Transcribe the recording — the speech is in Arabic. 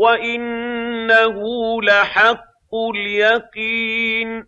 وَإِنَّهُ لَحَقُّ الْيَقِينِ